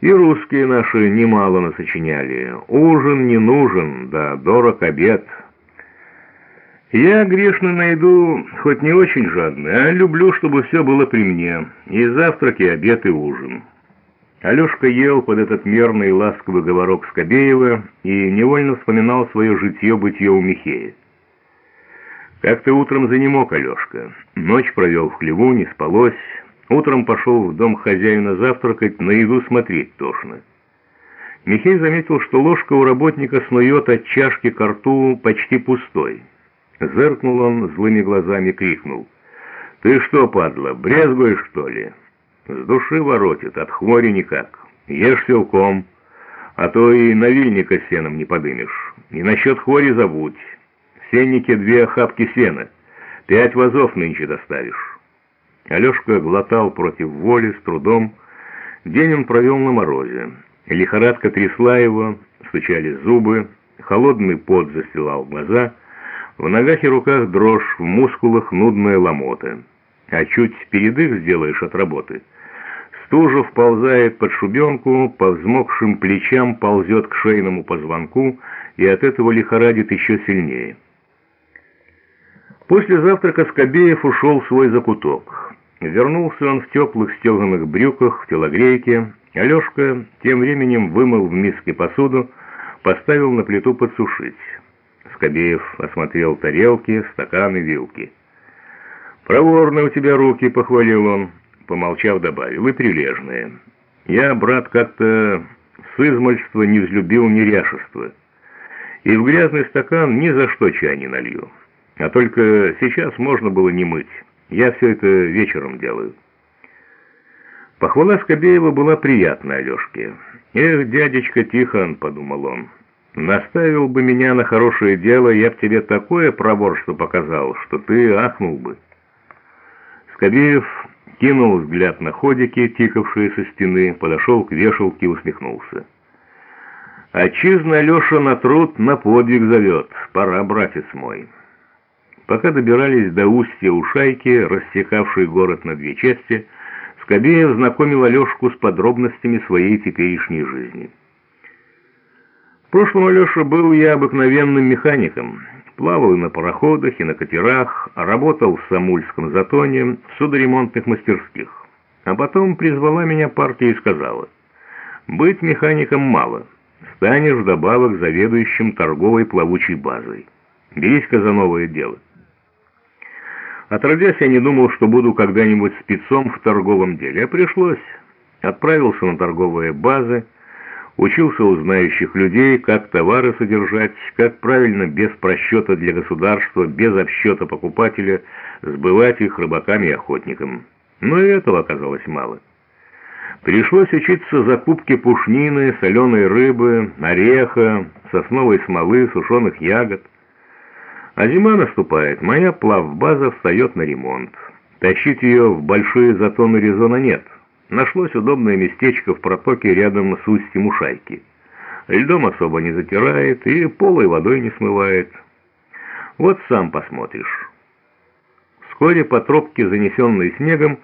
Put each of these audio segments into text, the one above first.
И русские наши немало насочиняли. Ужин не нужен, да дорог обед. Я грешно найду, хоть не очень жадный, а люблю, чтобы все было при мне. И завтрак, и обед, и ужин. Алешка ел под этот мерный ласковый говорок Скобеева и невольно вспоминал свое житье-бытье у Михея. Как-то утром занемог Алешка. Ночь провел в хлеву, не спалось. Утром пошел в дом хозяина завтракать, на еду смотреть тошно. Михей заметил, что ложка у работника снует от чашки к рту почти пустой. Зыркнул он злыми глазами, крикнул. «Ты что, падла, брезгуешь, что ли?» «С души воротит, от хвори никак. Ешь силком, а то и навильника сеном не подымешь. И насчет хвори забудь. В сеннике две охапки сена. Пять вазов нынче доставишь». Алешка глотал против воли, с трудом. День он провел на морозе. Лихорадка трясла его, стучали зубы, холодный пот застилал глаза, в ногах и руках дрожь, в мускулах нудная ломота. А чуть передых сделаешь от работы. Стужа вползает под шубенку, по взмокшим плечам ползет к шейному позвонку, и от этого лихорадит еще сильнее. После завтрака Скобеев ушел в свой закуток. Вернулся он в теплых стеганых брюках, в телогрейке. Алешка тем временем вымыл в миске посуду, поставил на плиту подсушить. Скобеев осмотрел тарелки, стаканы, вилки. «Проворно у тебя руки», — похвалил он, помолчав, добавил, — «и прилежные. Я, брат, как-то с измольства не взлюбил неряшество, и в грязный стакан ни за что чай не налью. А только сейчас можно было не мыть». Я все это вечером делаю». Похвала Скобеева была приятна Алешке. «Эх, дядечка Тихон», — подумал он, — «наставил бы меня на хорошее дело, я б тебе такое проворство показал, что ты ахнул бы». Скобеев кинул взгляд на ходики, тикавшие со стены, подошел к вешалке и усмехнулся. «Отчизна Алеша на труд, на подвиг зовет. Пора, братец мой». Пока добирались до устья Ушайки, рассекавшей город на две части, Скобеев знакомил Алешку с подробностями своей теперешней жизни. В прошлом Алеша был я обыкновенным механиком. Плавал и на пароходах, и на катерах, работал в Самульском затоне, в судоремонтных мастерских. А потом призвала меня партия и сказала, «Быть механиком мало, станешь вдобавок заведующим торговой плавучей базой. Берись-ка за новое дело». Отродясь, я не думал, что буду когда-нибудь спецом в торговом деле, а пришлось. Отправился на торговые базы, учился у знающих людей, как товары содержать, как правильно без просчета для государства, без обсчета покупателя, сбывать их рыбакам и охотникам. Но и этого оказалось мало. Пришлось учиться закупке пушнины, соленой рыбы, ореха, сосновой смолы, сушеных ягод. А зима наступает, моя плавбаза встает на ремонт. Тащить ее в большие затоны резона нет. Нашлось удобное местечко в протоке рядом с устьем Ушайки. Льдом особо не затирает и полой водой не смывает. Вот сам посмотришь. Вскоре по тропке, занесенной снегом,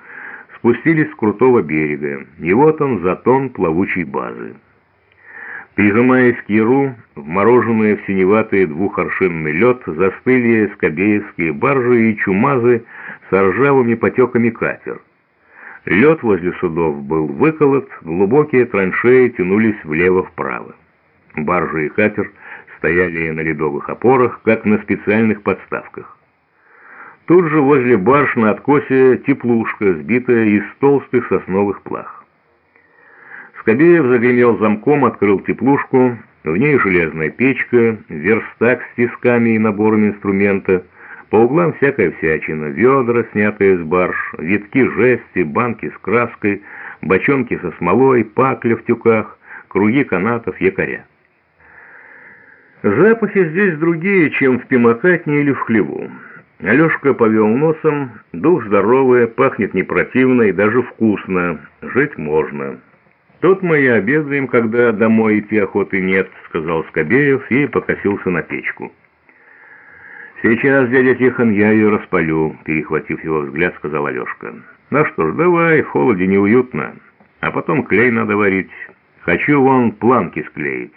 спустились с крутого берега, и вот он затон плавучей базы. Прижимаясь к яру, вмороженные в синеватый двухоршинный лед, застыли скобеевские баржи и чумазы с ржавыми потеками катер. Лед возле судов был выколот, глубокие траншеи тянулись влево-вправо. Баржи и катер стояли на ледовых опорах, как на специальных подставках. Тут же возле барж на откосе теплушка, сбитая из толстых сосновых плах. Скобеев загремел замком, открыл теплушку, в ней железная печка, верстак с тисками и набором инструмента, по углам всякая всячина, ведра, снятые с барж, витки жести, банки с краской, бочонки со смолой, пакля в тюках, круги канатов, якоря. Запахи здесь другие, чем в Пимакатне или в хлеву. Алешка повел носом, дух здоровый, пахнет не противно и даже вкусно, жить можно. «Тут мы и обедаем, когда домой идти охоты нет», — сказал Скобеев и покосился на печку. «Сейчас, дядя Тихон, я ее распалю», — перехватив его взгляд, сказал Алешка. «Ну что ж, давай, в холоде неуютно, а потом клей надо варить. Хочу вон планки склеить».